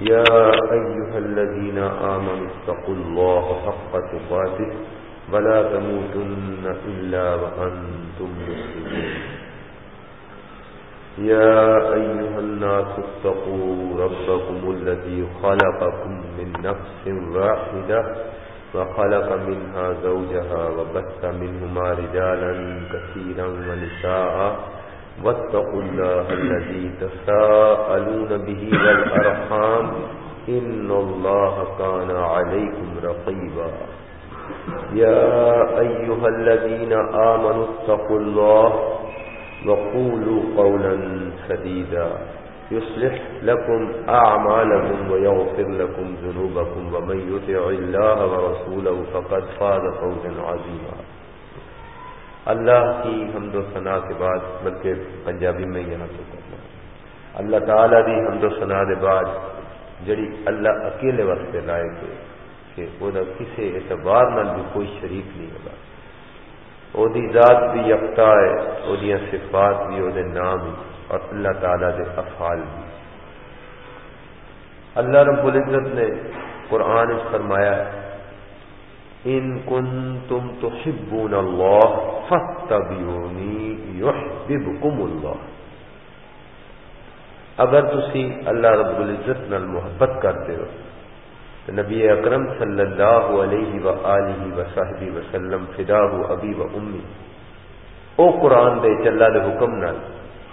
يا أيها الذين آمنوا اتقوا الله حق تقاته، ولا تموتن إلا وأنتم مسلمون. يا أيها الناس اتقوا ربكم الذي خلقكم من نفس واحدة وخلق منها زوجها وبث منهما رجالا كثيرا ونساء. واتقوا الله الذي تساءلون به والأرحام. إن الله كان عليكم رقيبا. يا أيها الذين آمنوا اتقوا الله وقولوا قولا سديدا. يصلح لكم أعمالكم ويغفر لكم ذنوبكم ومن يطع الله ورسوله فقد فاز فوزا عظيما. اللہ کی حمد و ثناء کے بعد بلکہ پنجابی میں یہاں تو کرنا اللہ تعالی دی حمد و ثناء کے بعد جڑی اللہ اکیلے واسطے لائے گے کہ وہ کسی اعتبار نال بھی کوئی شریک نہیں ہوگا۔ وہ ذات بھی یکتا ہے، وہ صفات بھی، وہ نام بھی۔ اور اللہ تعالی دے افعال بھی۔ اللہ رب العزت نے قرآن فرمایا ان کن تم تو حبون اللہ فتبیونی یحببکم اللہ اگر تسی اللہ رب العزت نال محبت کرتے ہو، تو نبی اکرم صلی اللہ علیہ و وصحبی وسلم فدا ابی و امی، او قرآن دے چلا دے حکم نال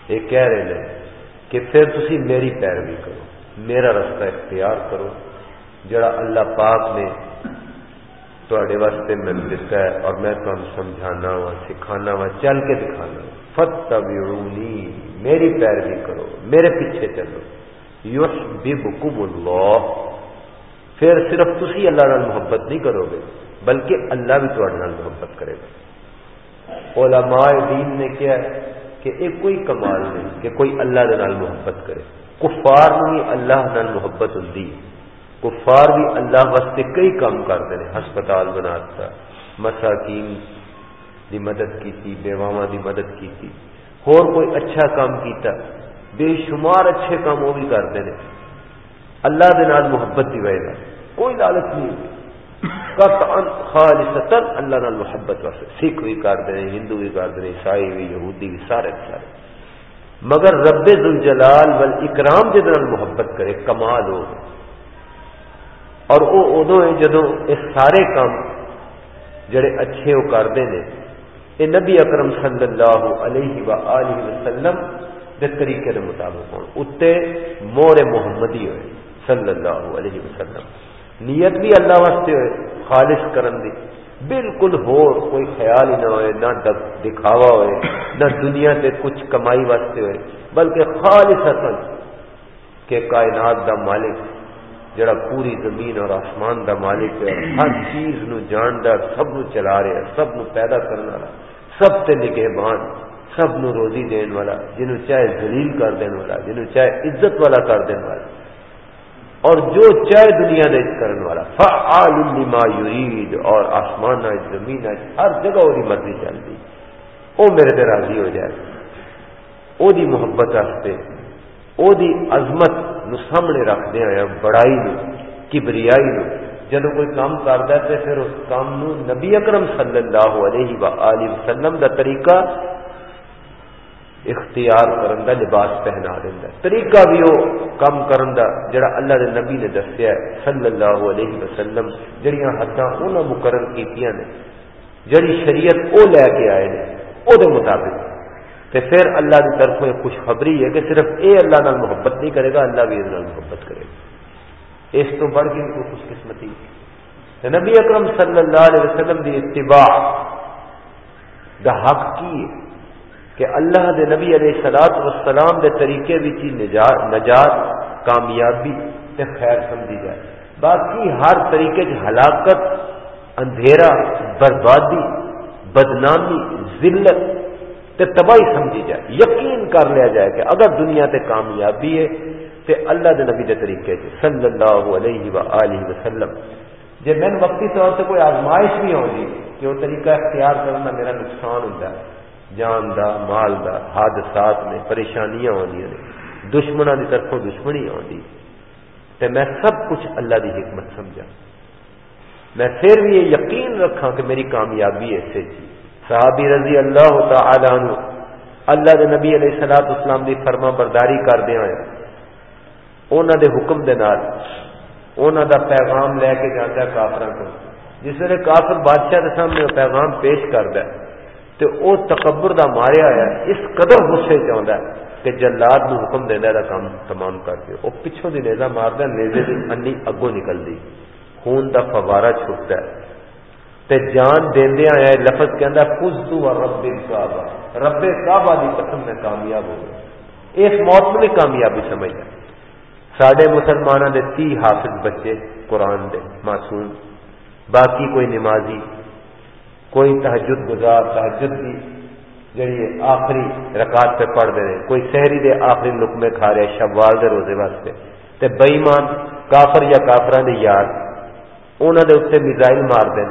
یہ کہہ رہے ہیں کہ پھر تسی میری پیروی کرو، میرا رستہ اختیار کرو، جڑا اللہ پاک نے تھوڑے واسطے میں دتا ہے اور میں تمہیں سمجھانا وا سکھانا وا چل کے دکھانا فتبعونی میری پیروی کرو، میرے پیچھے چلو۔ یوش بکم اللہ پھر صرف تسی اللہ نال محبت نہیں کرو گے، بلکہ اللہ بھی تھوڑے نال محبت کرے گا۔ علماء دین نے کیا ہے کہ ایک کوئی کمال نہیں کہ کوئی اللہ نال محبت کرے۔ کفار بھی اللہ نال محبت ہوں کفار بھی اللہ واسطے کئی کام کرتے ہیں۔ ہسپتال بنا مساکین دی مدد کی بیواواں دی مدد کی اور کوئی اچھا کام کیتا، بے شمار اچھے کام وہ بھی کرتے ہیں۔ اللہ دے نال محبت دی وجہ کوئی لالچ نہیں۔ خالصتا اللہ نال محبت واسطے۔ سکھ بھی کرتے ہیں ہندو بھی کرتے ہیں عیسائی بھی، یہودی بھی، سارے سارے۔ مگر رب ذوالجلال والاکرام جے نال محبت کرے، کمال ہو۔ اور وہ ادو ہے جدو یہ سارے کام جڑے اچھے وہ کرتے ہیں یہ نبی اکرم صلی اللہ علیہ وآلہ وسلم دے طریقے دے مطابق ہوں اتنے مور محمدی ہوئے، صلی اللہ علیہ وسلم۔ نیت بھی اللہ واسطے ہوئے۔ خالص کرن دی۔ بالکل ہو کوئی خیال ہی نہ ہوئے، نہ دکھاوا ہوئے، نہ دنیا تے کچھ کمائی واسطے ہوئے، بلکہ خالص اصل کہ کائنات دا مالک، جڑا پوری زمین اور آسمان دا مالک ہے ہر چیز نو جاندا، سب نو چلا رہا سب نو پیدا کرنے والا سب تے نگہبان، سب نو روزی دین والا، جنہوں چاہے ذلیل کر دین والا، جنہوں چاہے عزت والا کر دین والا۔ اور جو چاہے دنیا دے کرنے والا۔ فعال لما یرید اور آسمان آج زمین آج ہر جگہ وہی مرضی چل دی۔ او میرے تے راضی ہو جائے۔ او دی محبت واسطے او دی عظمت نو سامنے رکھدے آیا بڑائی نو، کبریائی نو۔ جدو کوئی کام کرتا ہے تو پھر اس کام نو نبی اکرم صلی اللہ علیہ وآلہ وسلم دا طریقہ اختیار کرن دا لباس پہنا دینا طریقہ بھی وہ کام کرن دا جڑا اللہ دے نبی نے دسیا ہے، صلی اللہ علیہ وسلم، جڑیاں حداں انہاں مقرر کیتیاں نے، جڑی شریعت او لے کے آئے نے او دے مطابق۔ تے پھر اللہ کی طرف خوشخبری ہے کہ صرف اے اللہ نال محبت نہیں کرے گا، اللہ بھی اس نال محبت کرے گا۔ اس تو بڑھ کے کوئی خوش قسمتی نبی اکرم صلی اللہ علیہ وسلم دی اتباع دا حق کی ہے؟ کہ اللہ دے نبی علیہ سلاد وسلام دے طریقے بھی نجات نجات، کامیابی تے خیر سمجھی جائے۔ باقی ہر طریقے چ ہلاکت، اندھیرا، بربادی، بدنامی، ذلت تے تباہی سمجھی جائے۔ یقین کر لیا جائے کہ اگر دنیا تے کامیابی ہے تے اللہ دے نبی دے طریقے سے صلی اللہ علیہ وآلہ وسلم۔ جے میں وقتی طور سے کوئی آزمائش بھی ہوگی جی کہ وہ طریقہ اختیار کرنا میرا نقصان ہوتا ہے جان دا، مال دا حادثات میں پریشانیاں آدی نے۔ دشمنوں کی طرفوں دشمنی آتی تو میں سب کچھ اللہ دی حکمت سمجھا۔ میں پھر بھی یہ یقین رکھا کہ میری کامیابی ایسے جی صحابی رضی اللہ تعالی عنہ، اللہ دے نبی علیہ السلاط اسلام دی فرما برداری کردیا انہوں دے حکم دے نال انہوں دا پیغام لے کے جانا کافر کو۔ جس ویلے کافر بادشاہ کے سامنے پیغام پیش کرتا ہے تو وہ تکبر دا ماریا ہے، اس قدر غصے چاہتا ہے کہ جلاد نو حکم دینا دا کام تمام کر کے وہ پچھوں دی نیزا مارتا ہے، نیزے کی انی اگوں نکلتی خون دا فوارا چھٹتا ہے۔ تے جان دیندے آیا لفظ کہندا فزتو و رب کعبہ رب کعبہ دی قسم میں کامیاب ہو گیا اس موت میں کامیابی سمجھا ساڈے مسلمانوں دے تی حافظ بچے قرآن دے، معصوم۔ باقی کوئی نمازی کوئی تحجد گزار تحجد کی جڑی آخری رکعت پہ پڑھ دے رہے کوئی سحری دے آخری لقمے کھا رہے شوال دے روزے واسطے۔ تے بئیمان کافر یا کافران دے یار انہوں دے اتنے میزائل مار دے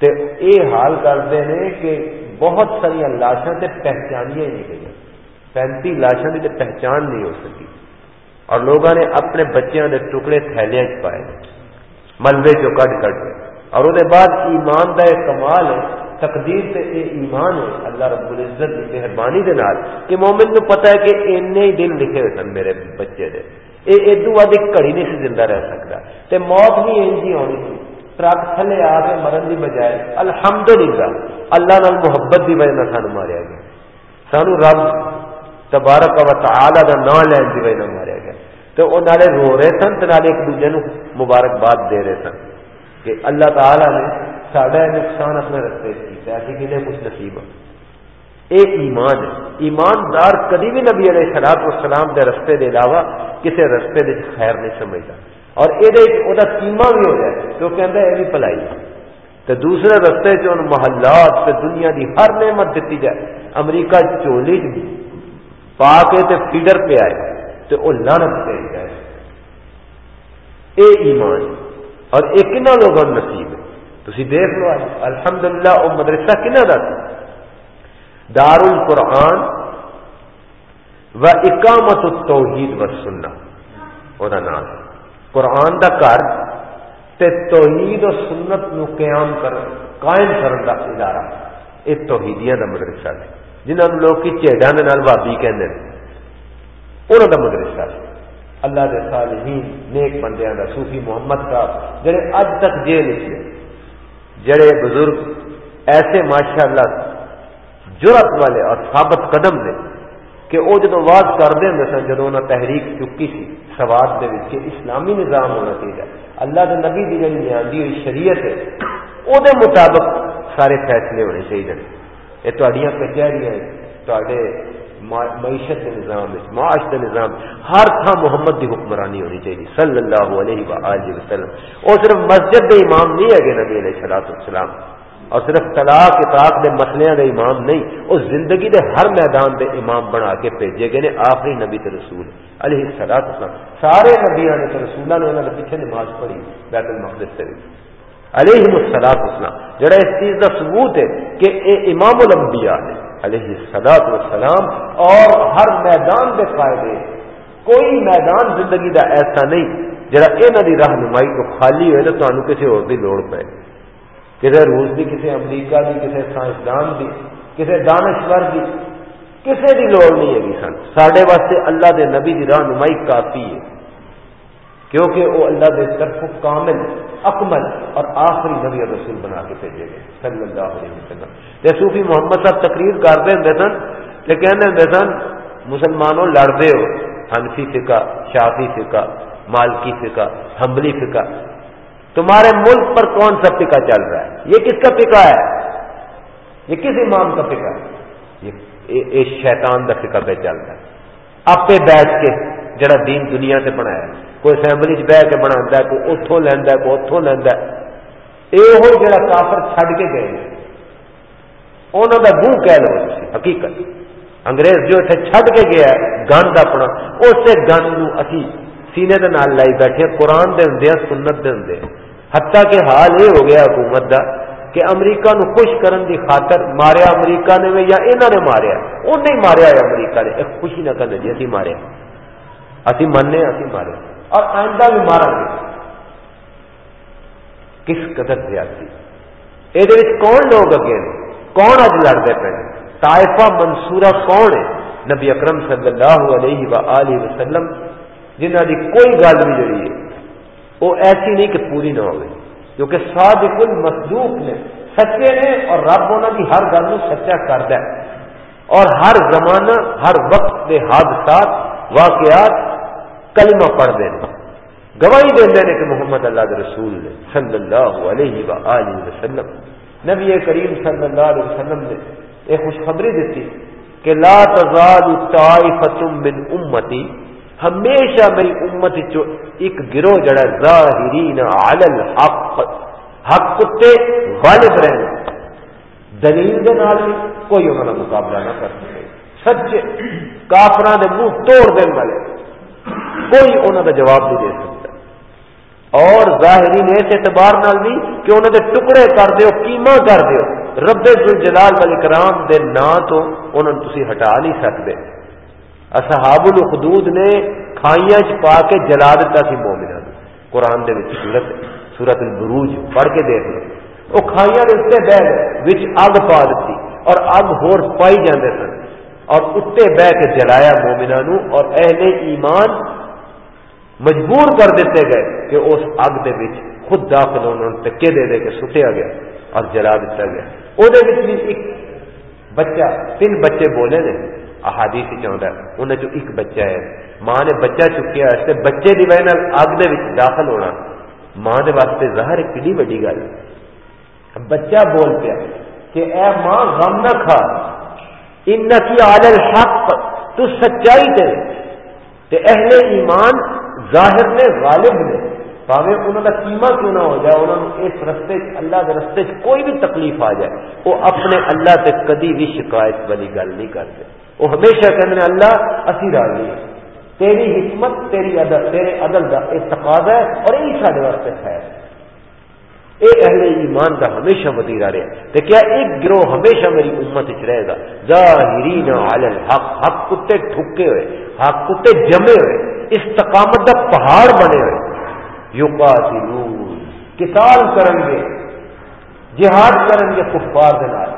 تے اے حال کرتے ہیں کہ بہت ساری لاشاں تے پہچانیاں ہی نہیں گئی پینتی لاشاں کی پہچان نہیں ہو سکی۔ اور لوگوں نے اپنے بچیاں دے ٹکڑے تھیلیاں چ پائے ملبے چو کٹ کٹ کے۔ اور وہ بعد ایمان کا کمال ہے، تقدیر سے اے ایمان ہے، اللہ رب العزت کی مہربانی دے نال کہ مومن نو پتا ہے کہ اینے ہی دن لکھے ہوئے سن میرے بچے دے۔ اے ادو بعد ایک گھڑی نہیں سی زندہ رہ سکتا۔ تے موت بھی انج ہی ہونی تھی ٹرک تھلے آ کے مرن کی بجائے الحمدللہ، اللہ نال محبت کی وجہ سانو ماریا گیا۔ سانو رب تبارک و تعالی دا نام لین کی وجہ ماریا گیا۔ تو وہ نالے رو رہے سن تو نالے ایک دوجے نو مبارکباد دے رہے سن۔ کہ اللہ تعالی نے سڈا نقصان اپنے رستے کیا کہ کچھ نصیب یہ ایمان ہے۔ ایماندار کدی بھی نبی علیہ سلاط والسلام دے رستے دے علاوہ کسی رستے دے خیر نہیں سمجھتا اور یہ کیما بھی ہو جائے، تو کہتا ہے یہ بھی پلائی تو دوسرے رستے چ محلات سے دنیا دی ہر نعمت دیتی جائے۔ امریکہ چولی پا کے تے فیڈر پہ آئے تو وہ لانت پہ جائے۔ اے ایمان۔ اور یہ کن لوگوں نصیب ہے؟ تھی دیکھ لو الحمد للہ وہ مدرسہ کنہ کا دار القرآن و اقامت التوحید و سننا وہ نام۔ قرآن کا گھر توحید و سنت نو قیام کر، قائم کرنے کا ادارہ۔ یہ توحیدیاں کا مدرسہ ہے۔ جنہوں لوگ چیڈا بھابی کہ انہوں کا مدرسہ ہے۔ اللہ دے صالحین، نیک بندیاں دا صوفی محمد صاحب، جڑے اج تک جیل لکھے جڑے بزرگ ایسے ماشاء اللہ جرت والے اور ثابت قدم نے کہ وہ جدو واز کرتے ہوں سن جدو انہیں تحریک چکی سی، سواد دے کے کہ اسلامی نظام ہونا چاہیے اللہ کے نبی کی جی نیادی ہوئی شریعت ہے وہ مطابق سارے فیصلے ہونے چاہیے یہ تھوڑیاں کچہریاں معیشت کے نظام معاش کے نظام۔ ہر تھا محمد کی حکمرانی ہونی چاہیے، صلی اللہ علیہ وآلہ وسلم۔ اور صرف مسجد کے امام نہیں ہے نبی علیہ صلاح السلام اور صرف طلاق اطاق دے مسئلے دے امام نہیں وہ زندگی دے ہر میدان دے امام بنا کے بھیجے گئے نے آخری نبی تے رسول علیہ صلاح السلام سارے نبیا نے رسولہ نے انہوں نے پیچھے نماز پڑھی، بیت المقدس سے علیہ السلاط اسلام جڑا اس چیز کا ثبوت ہے کہ اے امام الانبیاء ہے علیہ سداط وسلام اور ہر میدان کے فائدے۔ کوئی میدان زندگی کا ایسا نہیں جڑا یہاں کی رہنمائی کو خالی ہوئے تو تمہیں کسی اور لوڑ پائے کسی روس کی کسی امریکہ کی کسی سائنسدان کی کسی دانشور کی کسی کی لوڑ نہیں ہے جی سن۔ سڈے واسطے اللہ دے نبی کی رہنمائی کافی ہے۔ کیونکہ وہ اللہ دے طرف کامل، اکمل اور آخری نبی رسول بنا کے بھیجے گئے، صلی اللہ علیہ وسلم۔ جی صوفی محمد صاحب تقریر کرتے ہوں سن تو کہنے ہوں سن مسلمانوں لڑتے ہو ہنفی فکا شافی فکا مالکی فکا ہمبلی فکا تمہارے ملک پر کون سا فکا چل رہا ہے؟ یہ کس کا فکا ہے؟ یہ کس امام کا فکا ہے؟ یہ شیطان کا فکا پہ چل رہا ہے۔ آپ پہ بیٹھ کے جڑا دین دنیا سے بنایا کوئی اسمبلی چ بہ کے بنا کوئی اتوں لینا کوئی اتوں لینا یہ جڑا کافر چھڈ کے گئے انہوں کا منہ کہہ لو حقیقت انگریز جو اتنے چھڈ کے گیا گند اپنا اسے گند اسی سینے دے نال لائی بیٹھے قرآن دے ہوں سنت دے ہوں حتیٰ کہ حال یہ ہو گیا حکومت دا کہ امریکہ نو خوش کرن دی خاطر ماریا امریکہ نے یا انہوں نے ماریا انہیں نہیں ماریا ہے امریکہ نے ایک خوشی نہ کرنے جی اسی ماریا اسی مننے اسی مارے اور آئندہ بھی مارا گے کس قدر زیادتی۔ یہ کون لوگ اگے کون اج لڑتے پے طائفہ منصورہ کون ہے؟ نبی اکرم صلی اللہ علیہ و وسلم جنہ کی کوئی گل بھی جڑی ہے وہ ایسی نہیں کہ پوری نہ ہوگی کیونکہ صادق المصدوق نے، سچے نے، اور رب انہوں کی ہر گل سچا کرد ہے۔ اور ہر زمانہ، ہر وقت کے حادثات، واقعات، کلمہ پڑھتے ہیں۔ گواہی دے کہ محمد اللہ کے رسول نے صلی اللہ علیہ و وسلم، نبی کریم صلی اللہ علیہ وسلم نے ایک خوشخبری دیتی کہ لا تزال من امتی، ہمیشہ میری امت چو ایک گروہ جڑا ظاہرین علی الحق، حق کتے غالب رہنا۔ دلیل دے نال بھی کوئی انہوں نے مقابلہ نہ کر سکے۔ سچے کافران دے منہ توڑ دین والے۔ کوئی انہوں کا جواب نہیں دے سکتا اور ظاہرین اس اعتبار نال بھی کہ انہوں نے ٹکڑے کر دیو کیما کر دیو۔ رب جلال والی کرام دے نا تو انہوں نے تسی ہٹا نہیں سکتے۔ اصحاب الخدود نے کھائیاں چ پا کے جلا دیتا سی مومنا قرآن دے وچ سورت سورت البروج پڑھ کے دیکھ لو۔ وہ کھائیاں دے اتنے بہ وچ اگ پا دیتی اور اگ ہور پائی جاندے سن۔ اور اتنے بہ کے جلایا مومنا نو اور اہل ایمان مجبور کر دیتے گئے کہ اس اگ دے وچ خود داخل انہوں نے ٹکے دے دے کے سٹیا گیا اور جلا دیتا گیا۔ وہ ایک بچہ، تین بچے بولے نے، احادیث چاہتا ہے انہیں جو ایک بچہ ہے۔ ماں نے بچہ چکیا اس بچے کی وجہ اگ دے داخل ہونا۔ ماں دے واسطے ظاہر ایک کڑی وڈی گل۔ بچہ بول پیا کہ اے ماں، غم نہ کھا۔ ان کی عالل حق تو سچائی دے تے اہل ایمان ظاہر نے غالب نے پاوے انہوں کا کیما کیوں نہ ہو جائے؟ انہوں نے اس رستے، اللہ کے رستے کوئی بھی تکلیف آ جائے۔ وہ اپنے اللہ سے کدی بھی شکایت والی گل نہیں کرتے۔ وہ ہمیشہ کہتے ہیں، اللہ، اسی راضی ہے تیری حکمت، تیری عدل تیرے عدل کا یہ تقاضا ہے اور یہی سارے واسطے ہے۔ یہ اہل ایمان کا ہمیشہ وتیرا رہے۔ تو کیا ایک گروہ ہمیشہ میری امت چ رہے گا؟ ظاہرین علی الحق، حق کتے ٹھکے ہوئے۔ حق کتے جمے ہوئے، استقامت کا پہاڑ بنے ہوئے۔ یقاتلون کتال کریں گے، جہاد کریں گے کفار دے نال۔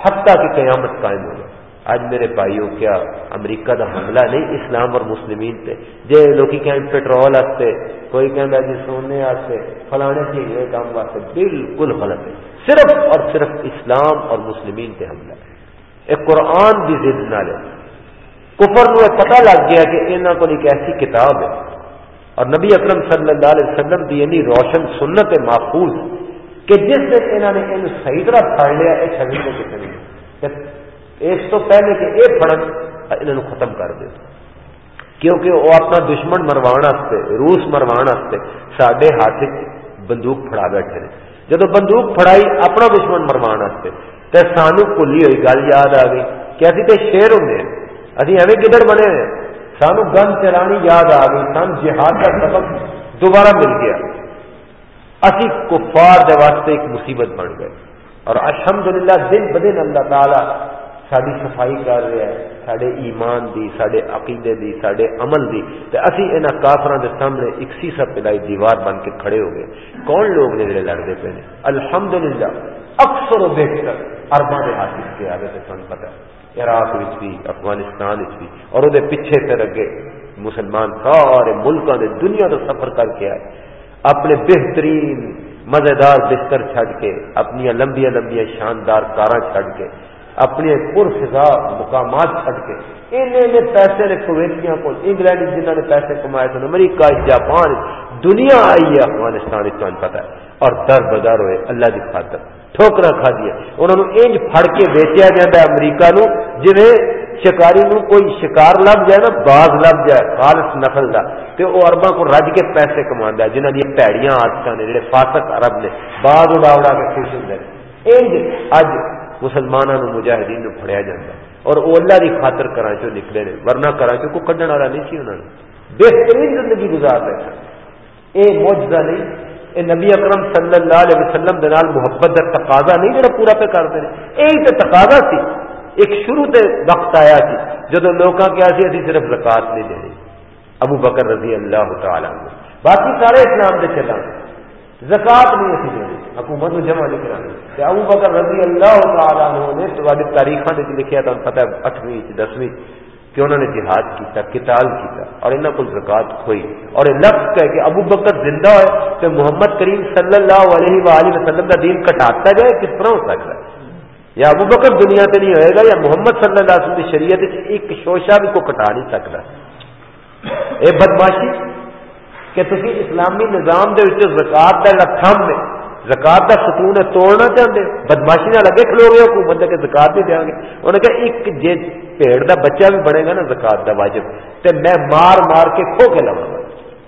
حتیٰ کہ قیامت قائم ہو جائے اج میرے بھائیوں، کیا امریکہ دا حملہ نہیں، اسلام اور مسلمین تے؟ جے لوگ کہیں پیٹرول آستے کوئی کہہ جی سونے آستے فلانے جی چیز کام واسطے بالکل غلط ہے۔ صرف اور صرف اسلام اور مسلمین تے حملہ ہے۔ ایک قرآن بھی ضد نہ لے۔ کفر نو پتہ لگ گیا کہ انہوں کو ایک ایسی کتاب ہے۔ اور نبی اکرم صلی اللہ علیہ وسلم کی یعنی روشن سنت محفوظ کہ جس دن انہوں نے ان صحیح طرح پڑھ لیا یہ چھوی کو کسی نہیں اس تو پہلے کہ یہ فرق انہوں ختم کر دے۔ کیونکہ وہ اپنا دشمن مروان روس مروان سڈے ہاتھ بندوق فڑا بیٹھے جب بندوق فڑائی اپنا دشمن مروان تو سانو کلی ہوئی گل یاد آ گئی کہ ابھی تو شیر ہوں ابھی ایویں کدھر بنے ہیں سانو گن چلانی یاد آ گئی سان جہاد کا سبق دوبارہ مل گیا اسی کفار دے واسطے ایک مصیبت بن گئے اور الحمدللہ دن بدن اللہ تعالی ساری صفائی کر رہا ہے سڈے ایمان دی سڈے عقیدے دی سڈے عمل دی تے اسی ان کافر دے سامنے ایک سیسا پلائی دیوار بن کے کھڑے ہو گئے کون لوگ نے جڑے لڑتے پے نے الحمد اکثر و بیشتر ارباں کے ہاتھ کے آگے تو سن پتا عراق بھی، افغانستان بھی۔ اور وہ پیچھے پھر اگے مسلمان سارے ملکوں نے دنیا تو سفر کر کے آئے۔ اپنے بہترین مزیدار بستر چھڈ کے اپنی لمبیا لمبیا شاندار کاراں چھڈ کے اپنے پرفضا مقامات چھٹ کے۔ ان پیسے نے کویتیاں کو، انگلینڈ جنہوں نے پیسے کمائے تھے امریکہ جاپان دنیا آئی ہے، افغانستان پتا ہے۔ اور در بدر ہوئے اللہ کی خاطر۔ ٹھوکرا کھا دیا انہوں نے انج پھڑ کے ویچیا جاتا ہے امریکہ نو جی شکاری نو کوئی شکار لب جائے نا باغ لب جائے خالص نسل کا تو وہ اربا کو رج کے پیسے کما ہے جنہوں نے پیڑیاں آدت نے جڑے فاسق ارب نے باغ اڑا اڑا کے خوش ہوں انج اج مسلمانوں مجاہدین نو پڑیا اور وہ اللہ کی خاطر کرا چو نکلے نے ورنہ کرا چو کو کڈن والا نہیں سی انہوں نے بہترین زندگی گزار رہے یہ موجودہ نہیں یہ نبی اکرم صلی اللہ علیہ وسلم دنال محبت کا تقاضا نہیں جڑا پورا پہ کرتے ہیں۔ یہی تو تقاضا سی۔ ایک شروع تے وقت آیا سی۔ جب لوگ کیا سی، اسی صرف زکات نہیں دینی ابو بکر رضی اللہ تعالیٰ باقی سارے اسلام دے چلا زکات نہیں اسی دینی حکومت کو جمع نہیں کرانی ابو بکر رضی اللہ تعالیٰ نے تاریخ لکھا تھا پتہ اٹھویں دسویں۔ کہ انہوں نے جہاد کیتا کتال کیتا، اور انہوں کو زکات کھوئی۔ اور یہ لفظ کہے کہ ابو بکر زندہ ہے کہ محمد کریم صلی اللہ علیہ وآلہ وسلم کا دین کٹاتا جائے، کس طرح ہو سکتا ہے؟ یا ابو بکر دنیا سے نہیں ہوئے گا، یا محمد صلی اللہ علیہ وسلم کی شریعت ایک شوشا بھی کو کٹا نہیں سکتا۔ اے بدماشی، کہ تھی اسلامی نظام دے زکات کا تھم میں زکات کا ستون توڑنا چاہتے بدماشی نہ لگے، کھلو گے حکومت کے زکات نہیں دیا گے۔ انہوں نے کہا، ایک جی پیڑ کا بچہ بھی بنے گا نا، زکات کا واجب۔ تو میں مار مار کے کھو کے لوا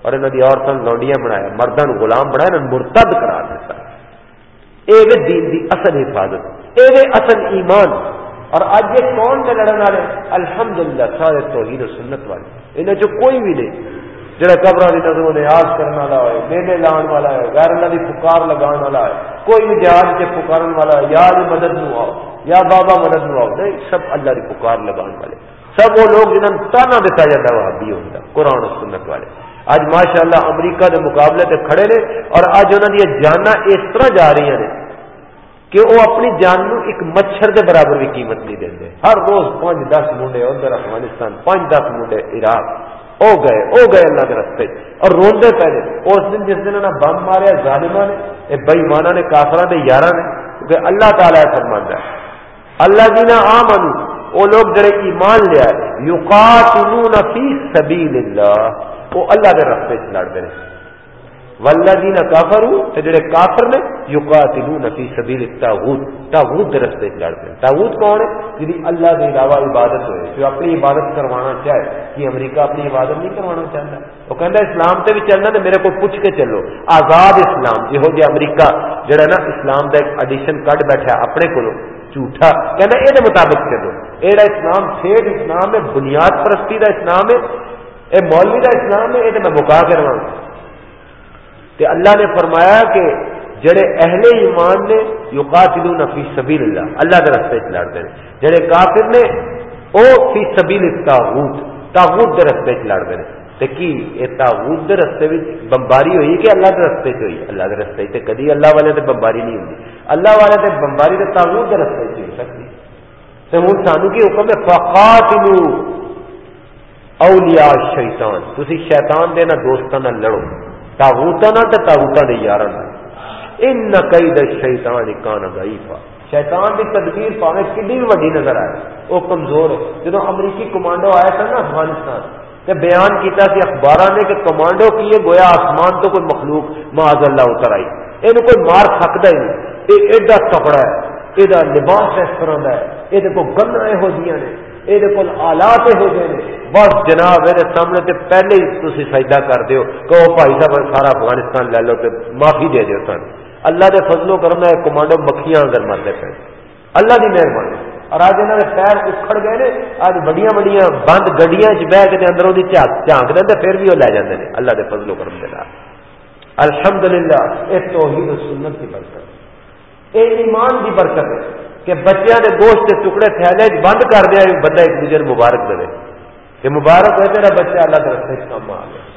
اور انہوں نے عورتوں لونڈیاں بنایا مردوں غلام بنایا، انہوں مرتب کرا دیتا۔ یہ دین دی اصل حفاظت یہ اصل ایمان۔ اور اج یہ کون سے لڑن والے؟ الحمدللہ، سارے توحید و سنت والے۔ انہیں جو کوئی بھی نہیں۔ جڑا قبر کی نظر و نیاز کرنے والا ہے، میلے لان والا ہے، غیر اللہ کی پکار لگان والا ہے۔ کوئی بھی جہاز کے پکارن والا ہے، یا مدد نو آؤ، یا بابا مدد نو آؤ۔ نہیں، سب اللہ کی پکار لگان والے۔ سب وہ لوگ جنہوں تانا دتا جاتا وہ بھی ہوتا قرآن و سنت والے۔ اج ماشاء اللہ امریکہ کے مقابلے تے کھڑے نے، اور اج انہوں نے جانا اس طرح جا رہی ہیں کہ وہ اپنی جان نو ایک مچھر کے برابر بھی قیمت نہیں دیں ہر روز پانچ دس منڈے ادھر افغانستان، پانچ دس منڈے عراق۔ او گئے او گئے اللہ کے رستے اور روندے پہلے۔ اس دن جس دن انہیں بم مارے ظالمہ نے یہ بئیمانہ نے کافرا نے یارہ نے، کیونکہ اللہ تعالیٰ فرمان ہے اللہ جی نے آ منو وہ لوگ جڑے ایمان لیا یوقاتلون فی سبیل اللہ، وہ اللہ کے رستے سے لڑتے رہے۔ ولہ جی نہ کافر ہوں جڑے کافر نے، یقاتلون فی سبیل التاغوت تاغوت کے رستے لڑتے ہیں۔ تاغوت کون ہے؟ جی اللہ کے علاوہ عبادت ہوئے۔ جو اپنی عبادت کروانا چاہے کہ امریکہ اپنی عبادت نہیں کروانا چاہتا۔ وہ کہتا اسلام سے بھی چلنا تو میرے کو پوچھ کے چلو۔ آزاد اسلام جہو جی امریکہ، جڑا نا اسلام کا ایک ایڈیشن کٹ بیٹھا اپنے کو جھوٹا۔ کہنا یہ مطابق چلو۔ یہ اسلام، ٹھیک اسلام ہے، بنیاد پرستی کا اسلام ہے۔ یہ مولوی کا اسلام ہے یہ میں مکا کروا کہ اللہ نے فرمایا کہ جڑے اہل ایمان نے یقاتلون فی سبیل اللہ اللہ کے رستے سے لڑتے ہیں۔ جڑے کافر نے، او فی سبیل تاغوت تاغوت کے رستے سے لڑتے ہیں۔ تے کی؟ تاغوت کے رستے بمباری ہوئی کہ اللہ کے رستے سے ہوئی؟ اللہ کے رستے سے کدی اللہ والے تے بمباری نہیں ہوتی اللہ والے تے بمباری تے تاغوت کے رستے سے ہو سکتی تے ہوں سانو کی حکم ہے فقاتلو اولیاء شیطان تسی شیطان دے نہ دوستاں نہ لڑو۔ تاغوتا نہ تو تاغوتا دے یار ان قید شیطان کان ضعیفا۔ شیطان کی تدبیر پاوے کڈی بھی وڈی نظر آئے۔ وہ کمزور ہے۔ جب امریکی کمانڈو آیا تھا نا افغانستان، تے بیان کیتا سی اخبار نے کہ کمانڈو کیے گویا آسمان تو کوئی مخلوق معاذ اللہ اتر آئی۔ یہ کوئی مار سکتا ہی نہیں۔ یہ ایڈا تکڑا ہے یہ لباس اس طرح کا ہے۔ یہ کو گنا یہو جی نے۔ یہ آلات ہو گئے بس جناب میرے سامنے تے پہلے ہی تھی سجدہ کر دیو کہ وہ بھائی صاحب سارا افغانستان لے لو تو معافی دے دیو سن اللہ کے فضلوں کرنا ہے کمانڈو مکھیاں اگر مرتے پہ اللہ کی مہربانی اور آج انہوں نے پیر اکھڑ گئے نے آج بڑیاں بڑیاں بند گڈیاں بہ کے اندر وہ جھانک دیں پھر بھی وہ لے جاتے ہیں اللہ کے فضلوں کرم کے نام الحمد للہ یہ توحید و سنت کی برکت یہ ایمان کی برکت ہے کہ بچیاں نے گوشت کے ٹکڑے تھیلے بند کر دیا بندہ ایک دوسرے مبارک دے کہ مبارک ہے تیرا بچہ اللہ کے رستے کام آ گیا۔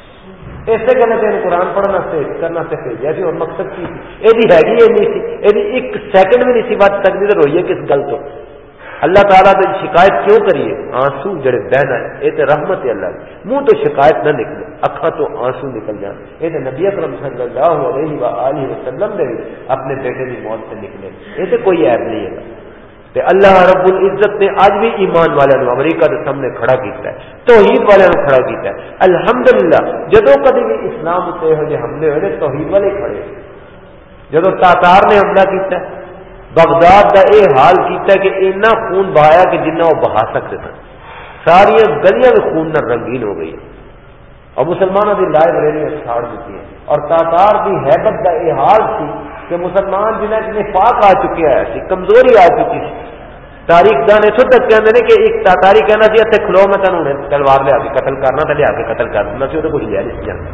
اسی گل تین قرآن پڑھنا سے، کرنا سے بھیجا سی اور مقصد کی یہ ہے یہ نہیں سی یہ ایک سیکنڈ بھی نہیں سی بات تک نہیں روئیے کس گل تو۔ اللہ تعالیٰ تو شکایت کیوں کریے؟ آنسو جڑے بہنا ہے، یہ تو رحمت ہے اللہ کی۔ منہ تو شکایت نہ نکلے اکھا تو آنسو نکل جان یہ تو نبی اکرم صلی اللہ علیہ وآلہ وسلم نے بھی اپنے بیٹے کی موت سے نکلے۔ یہ تو کوئی عیب نہیں ہے۔ تے اللہ رب العزت نے آج بھی ایمان والے امریکہ کے سامنے کھڑا کیتا ہے، توحید والے کھڑا کیتا ہے۔ الحمدللہ جدو کدی بھی اسلام سے ہو حملے ہوئے، توحید والے کھڑے۔ جدو تاتار نے حملہ کیتا ہے بغداد کا یہ حال کیتا کہ اینا خون بہایا کہ جنہ وہ بہا سکتے تھے۔ ساری گلیاں بھی خون نہ رنگین ہو گئی۔ اور مسلمانوں کی لائے بریلیاں چھاڑ دیتی ہیں اور تاتار کی حیبت کا یہ حال سی کہ مسلمان جنہیں نفاق آ چکے ہے کمزوری آ چکی سی تاریخ دان اتوں تک کہتے ہیں کہ ایک تاتاری کہنا سی اتنے کھلو، میں تمہیں تلوار لیا کے قتل کرنا تو لیا کے قتل کر دینا سی وہ کچھ لیا نہیں جانا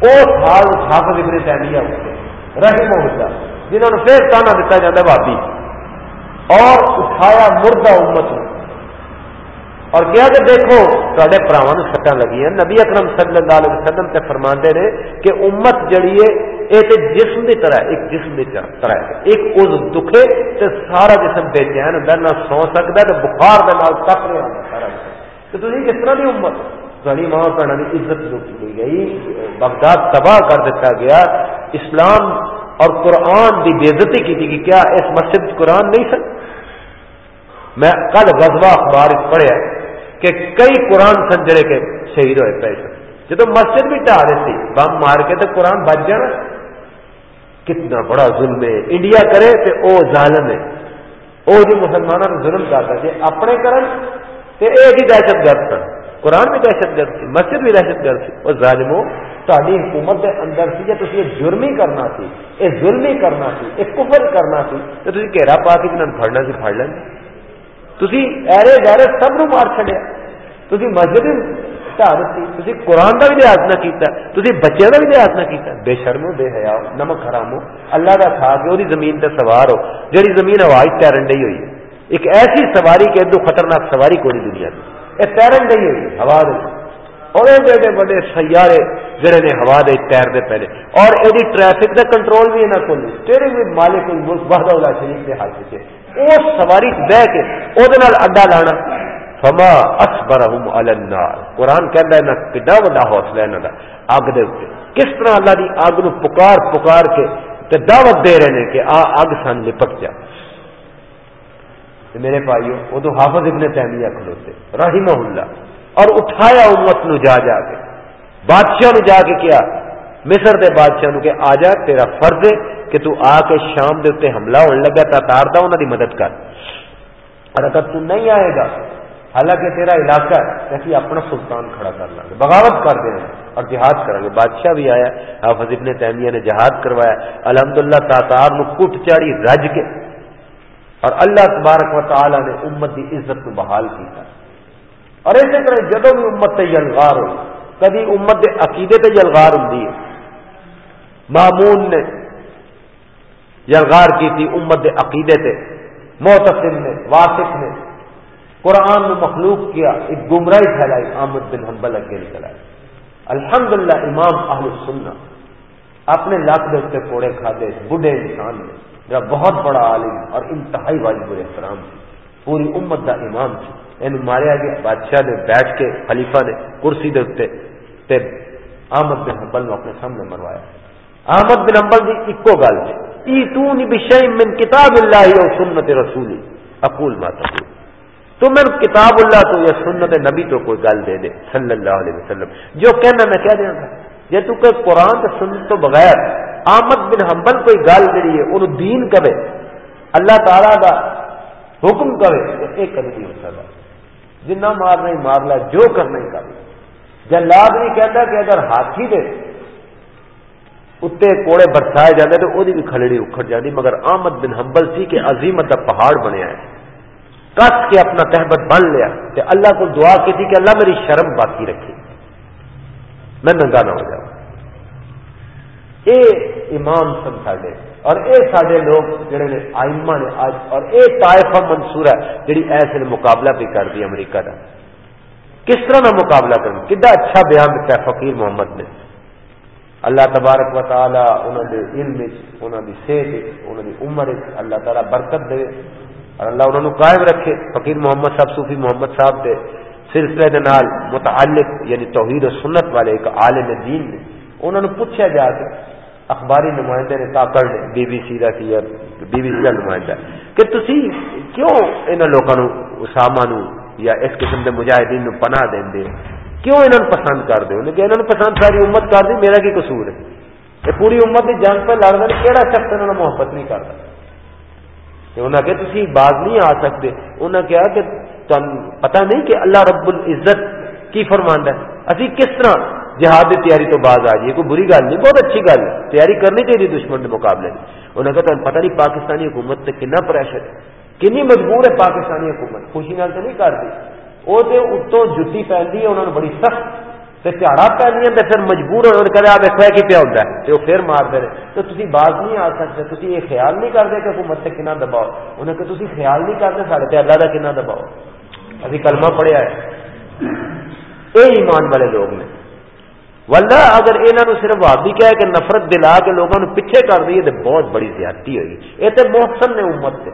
اس حال حافظ ابن تیمیہ ہوتے رحم ہوتا جنہوں نے پھر تانا دیتا جاتا بھابی اور اٹھایا مردہ امت نے۔ اور کیا کہ دیکھو تے پراوا سٹا لگی ہیں۔ نبی اکرم صلی اللہ علیہ وسلم تے فرماندے نے کہ امت جڑی ہے یہ تو جسم کی طرح ایک جسم کی طرح ہے۔ ایک اس دکھے تو سارا جسم بے چین ہوتا نہ سو سکتا تو بخار کے نال تک رہا ہوتا سارا جسم۔ تو تھی کس طرح کی امت؟ ساری ماں بہن کی عزت لوٹی گئی۔ بغداد تباہ کر دیتا گیا۔ اسلام اور قرآن کی بےزتی کی تھی کہ کیا اس مسجد قرآن نہیں سن؟ میں کل غزوہ اخبار پڑھیا کہ کئی قرآن سن جڑے کے شہید ہوئے پہ جب مسجد بھی ٹا رہی تھی، بم مار کے تو قرآن بچ جانا کتنا بڑا ظلم ہے۔ انڈیا کرے تو او ظالم ہے۔ او جو مسلمانوں نے ظلم کرتا جی اپنے کرن تو یہ جی دہشت گرد سن۔ قرآن بھی دہشت گرد سی مسجد بھی دہشت گرد سی وہ ظالمو تاری حکومت کے اندر سی جی تھی یہ جرم ہی کرنا سی یہ ظلم ہی کرنا سی یہ کفر کرنا سی تو تھی گھیرا پا کے جنہوں پڑنا سی پڑ لیں تھی ایرے گہرے سب نو مار چڑیا تھی مسجد ڈھا دیتی تھی قرآن کا بھی لحاظ نہ کیتا تھی بچوں کا بھی لحاظ نہ کیتا۔ بے شرم بے حیا، نمک حرام ہو، اللہ کا تھا کہ وہی زمین تے سوار ہو جہی زمین ہوائی تیرن ڈی ہوئی۔ ہے ایک ایسی سواری کہ ادو خطرناک سواری کوئی دنیا کی یہ تیرن ڈی ہوئی ہوا دے۔ اور یہ بڑے بڑے سیارے جڑے نے ہوا دے تیر دے پہلے۔ اور یہ ٹریفک کا کنٹرول بھی یہاں کو اسٹیئرنگ بھی مالک وحدہ اللہ شریف کے ہاتھ سے اس سواری بہ کے وہ اڈا لانا۔ فما اصبرهم على النار۔ قرآن کہندا ہے نا کڈا بڑا حوصلہ ہے نا اگ دے اوپر۔ کس طرح اللہ دی اگ نو پکار پکار کے تے دعوت دے رہے ہیں کہ آ اگ سن لپٹ جا۔ میرے بھائیو، وہ تو حافظ ابن تیمیہ کھلوتے، رحمہ اللہ، اور اٹھایا امت نو جا جا کے، بادشاہ نو جا کے کیا؟ مصر دے بادشاہ نو کہ آ جا، تیرا فرض ہے کہ تو آ کے شام دے اتنے حملہ ہونے لگا، تا تار دا انہوں دی مدد کر۔ اور اگر تو نہیں آئے گا، حالانکہ تیرا علاقہ ہے کہ اپنا سلطان کھڑا کر لیں گے، بغاوت کر دیں اور جہاد کریں گے۔ بادشاہ بھی آیا، حافظ ابن تیمیہ نے جہاد کروایا الحمد للہ تاتار کٹ چاڑی رج کے۔ اور اللہ تبارک و تعالی نے امت کی عزت کو بحال کیا۔ اور اسی طرح جدو بھی امت سے یلغار ہوئی، کبھی امت کے عقیدے سے یلغار ہوں مامون نے یلغار کی تھی امت کے عقیدے سے محتسم نے واسف نے۔ قرآن میں مخلوق کیا، ایک گمراہی پھیلائی احمد بن حنبل اگے نکل آئے۔ الحمد للہ امام اہل سننا اپنے لاکھ دے اتنے کوڑے کھادے بڑھے انسان نے۔ میرا بہت بڑا عالم اور انتہائی واجب احترام تھی۔ پوری امت دا امام تھی۔ یعنی این ماریا گیا بادشاہ نے بیٹھ کے، خلیفہ نے کرسی دے اتنے، تے احمد بن حنبل نے اپنے سامنے مروایا۔ احمد بن حنبل دی اکو گل تھی ای من کتاب اللہ و سنت رسولی۔ اقول ما تقول۔ تو میں کتاب اللہ تو یا سنت نبی تو کوئی گل دے دے۔ صلی اللہ علیہ وسلم۔ جو کہنا میں کہہ دیا گا جی تو کہ قرآن تو سنت تو بغیر آمد بن حنبل کوئی گل جڑی ہے، انہوں دین کرے اللہ تعالی کا حکم کرے تو یہ کبھی نہیں ہو سکتا۔ جنہ مار نہیں مار لا جو کرنا ہی کر۔ جلاد نہیں کہتا کہ اگر ہاتھی دے اتنے کوڑے برسائے جاتے تو وہ بھی کھلڑی اکھڑ جاتی مگر آمد بن حنبل سی کہ عظیمت کا پہاڑ بنیا ہے۔ کس کے اپنا تحبت بن لیا۔ کہ اللہ کو دعا کی تھی کہ اللہ میری شرم باقی رکھی میں ننگا نہ ہو جاؤں۔ اے امام سن ساڈے، اور اے سارے لوگ جڑے نے آئما نے آج، اور اے طائفہ منصور ہے جڑی ایسے مقابلہ بھی کر دی امریکہ کا کس طرح نہ مقابلہ کریں کدا اچھا بیان دیتا ہے فقیر محمد نے۔ اللہ تبارک و تعالی انہوں نے علم انہوں نے صحت انہوں نے عمر اللہ تعالیٰ برکت دے۔ اور اللہ انہوں نے قائم رکھے، فقیر محمد صاحب، صوفی محمد صاحب دے سلسلے دے نال متعلق یعنی توحید و سنت والے ایک عالم دین نے انہوں نے پوچھا جا کے اخباری نمائندے نے تاکڑ نے بی بی سی کا سی بی بی سی کا نمائندہ۔ کہ تسی کیوں ان لوگوں اسامہ نو یا اس قسم کے مجاہدین نو پناہ دیں دے کیوں انہوں پسند کر دے انہوں کہ انہوں پسند ساری امت کر دی میرا کی قصور ہے؟ یہ پوری امت کی جنگ پہ لڑ رہے کہڑا شخص انہوں نے محبت نہیں کرتا انہیں کہ تھی باز نہیں آ سکتے انہیں کہا کہ تم پتہ نہیں کہ اللہ رب العزت کی فرماندہ ہے۔ اسی کس طرح جہاد کی تیاری تو باز آ جائیے کوئی بری گل نہیں، بہت اچھی گل ہے۔ تیاری کرنی چاہیے دشمن کے مقابلے میں انہیں کہا تمہیں پتہ نہیں پاکستانی حکومت سے کنا پریشر ہے۔ کنی مجبور ہے پاکستانی حکومت؟ خوشی نال تو نہیں کرتی۔ وہ تو اتوں جتی پہنتی ہے انہوں نے بڑی سخت تو جھاڑا پہ پھر مجبور ہونے کرے آپ دیکھو کی پیا ہوتا ہے۔ تو پھر مارتے رہے۔ تو تھی باز نہیں آ سکتے تھی یہ خیال نہیں کرتے کہ حکومت سے کنا دباؤ۔ انہیں کہ تھی خیال نہیں کرتے سارے پہ اللہ کا کنا دباؤ۔ ابھی کلمہ پڑھیا ہے۔ یہ ایمان والے لوگ نے ولہ اگر یہاں صرف وادی کیا ہے کہ نفرت دلا کے لوگوں نے پیچھے کر دی تو بہت بڑی زیادتی ہوئی۔ یہ تو محسن نے امت سے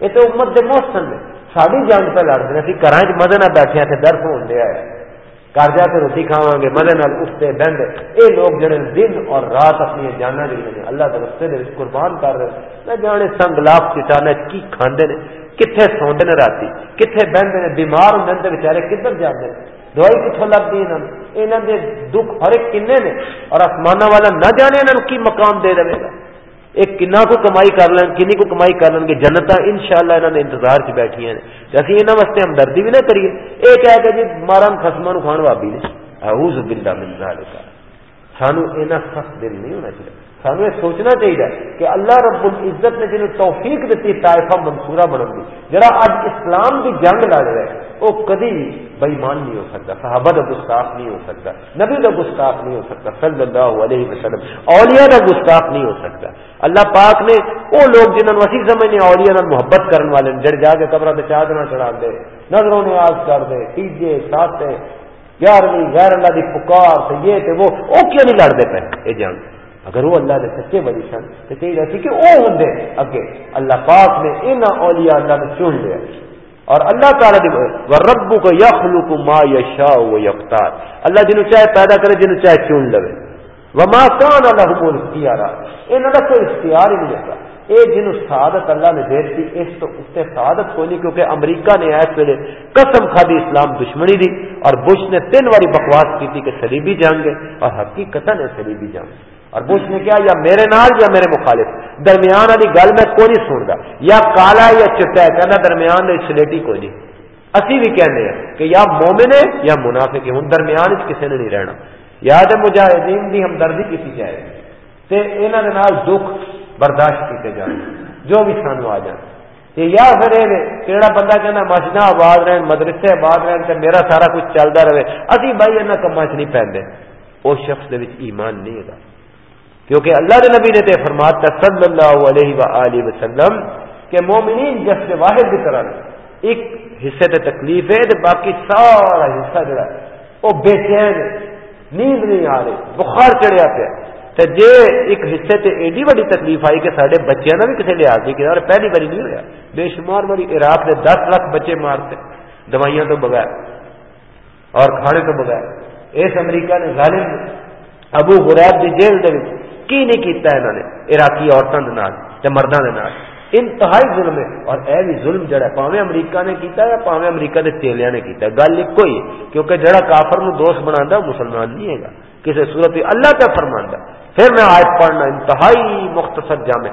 یہ تو امت کے محسن نے۔ ساری جنگ پہ لڑتے ہیں گھر مزے نہ بیٹھے تھے درد ہو دیا ہے گھر جا کے روٹی کھاوا گے مزے نال اٹھتے بہن یہ لوگ جڑے دن اور رات اپنی جانا دے رہے ہیں۔ اللہ کے رستے دے قربان کر رہے ہیں۔ جانے سنگ لاپ چٹانے کی کھاندے نے کتنے سوندے نے راتی کتنے بہتے نے بیمار ہوں بچارے کدھر جاتے ہیں دوائی کتوں لگتی یہاں کے دکھ ہر ایک کنے نے اور آسمان والا نہ جانے انہوں کی مقام دے دے گا۔ ایک کنا کو کمائی کر لیں، کنی کو کمائی کر لیں گے جنتا ان شاء اللہ انہوں نے انتظار چ بیٹھی ہیں اسی یہاں واسطے ہمدردی بھی نہ کریے یہ کہہ کہ جی مارا خسما نو کھان بابی نے۔ اعوذ باللہ من ذالک۔ سانو اینا سخت دل نہیں ہونا چاہیے۔ سانو یہ سوچنا چاہیے کہ اللہ رب العزت نے جنہیں توفیق دیتی طائفہ منصورہ بنن دی، جڑا اج اسلام کی جنگ لڑ رہا ہے۔ وہ کدی بےمان نہیں ہو سکتا، صحابہ کا گستاخ نہیں ہو سکتا، نبی کا گستاخ نہیں ہو سکتا، صلی اللہ علیہ وسلم، اولیاء کا گستاخ نہیں ہو سکتا۔ اللہ پاک نے وہ لوگ جنہوں نے اسی سمجھنے اولیاء نال محبت کرنے والے جڑ جا کے قبرہ تے چادر چڑھا دے نظروں نے آج کر دے تیجے ساتے، گیارہویں، غیر اللہ کی پکار سے یہ تے وہ او کیوں نہیں لڑتے پے یہ جنگ اگر وہ اللہ کے سچے بلی سن تو چاہیے سی کہ وہ ہوں اگے اللہ پاک نے ان اولیاء اللہ نے چن لیا۔ اور اللہ تعالیٰ دی ربو کو یخلو کو ما یشا و یختار اللہ جنہوں چاہے پیدا کرے جنہوں چاہے چن لو وما کان اللہ کو اختیار یہاں کا کوئی اختیار ہی نہیں ہوتا یہ جنہوں سعادت اللہ نے دے دی، اس تو اس سے سعادت کوئی نہیں، کیونکہ امریکہ نے ایس ویلے قسم کھا دی، اسلام دشمنی دی، اور بش نے تین باری بکواس کی تھی کہ سلیبی جائیں گے اور حقیقت ہے سلیبی جائیں گے اور بش نے کیا، یا میرے نال یا میرے مخالف۔ درمیان والی گل میں کوئی نہیں سنتا۔ یا کالا یا چٹا ہے، کہنا درمیان سلیٹی کوئی نہیں۔ اسی بھی کہنے ہیں کہ یا مومن ہے یا منافق ہے۔ ہوں درمیان کسی نے نہیں رہنا۔ یا تو مجاہدین کی ہمدردی کی جائے۔ تے انہوں نے دکھ برداشت کیتے جائیں جو بھی سانو آ جائے۔ یا پھر یہ کہڑا بندہ کہنا مسجد آباد رہن، مدرسے آباد رہن تے میرا سارا کچھ چلتا رہے۔ ابھی بھائی یہاں کما چ نہیں پہنتے۔ اس شخص کے ایمان نہیں ہے۔ کیونکہ اللہ کے نبی نے تے فرماتا صلی اللہ علیہ وآلہ وسلم کہ مومنین جس سے واحد کی طرح ایک حصے تے تکلیف ہے تے باقی سارا حصہ جڑا ہے، وہ بے چین نیند نہیں آ رہی، بخار چڑھیا پیا۔ تے جے ایک حصے تے ایڈی بڑی تکلیف آئی کہ سارے بچے نہ بھی کسی لحاظ نہیں کیا اور پہلی باری نہیں ہوا بے شمار بڑی عراق نے دس لاکھ بچے مارتے، دوائیاں تو بغیر، اور کھانے تو بغیر۔ اس امریکہ نے ظالم ابو غریب کی جیل دے کی نہیں کیتا ہے انہوں نے؟ عراقی عورتوں کے نال یا مردوں کے نال۔ انتہائی ظلم ہے۔ اور اے بھی ظلم جڑا ہے، پاویں امریکہ نے کیتا ہے یا پاویں امریکہ کے چیلیاں نے کیتا ہے؟ گل ایک ہی کیونکہ جڑا کافر نو دوست بنا مسلمان نہیں ہے گا۔ کسی صورت اللہ کا فرمانا پھر میں آج پڑھنا، انتہائی مختصر جامع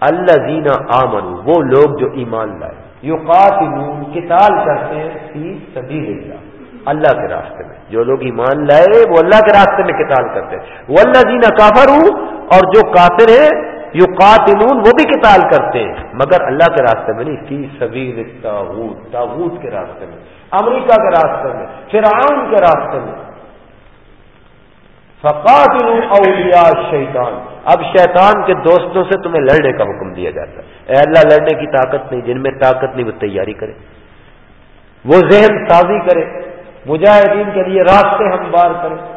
اللہ زینا آمن وہ لوگ جو ایمان لائے۔ یو قاتل کرتے ہیں فی سبیل اللہ اللہ کے راستے میں۔ جو لوگ ایمان لائے وہ اللہ کے راستے میں کتاب کرتے ہیں۔ وہ اللہ جینا کافر ہوں اور جو کافر ہیں یو قاتلون وہ بھی کتاب کرتے ہیں۔ مگر اللہ کے راستے میں نہیں فی سبیل تاغوت تاغوت کے راستے میں۔ امریکہ کے راستے میں، فرعون کے راستے میں۔ فقاتل اولیاء شیطان اب شیطان کے دوستوں سے تمہیں لڑنے کا حکم دیا جاتا ہے۔ اے اللہ، لڑنے کی طاقت نہیں، جن میں طاقت نہیں، وہ تیاری کرے وہ ذہن سازی کرے مجاہدین کے لیے راستے ہموار کریں۔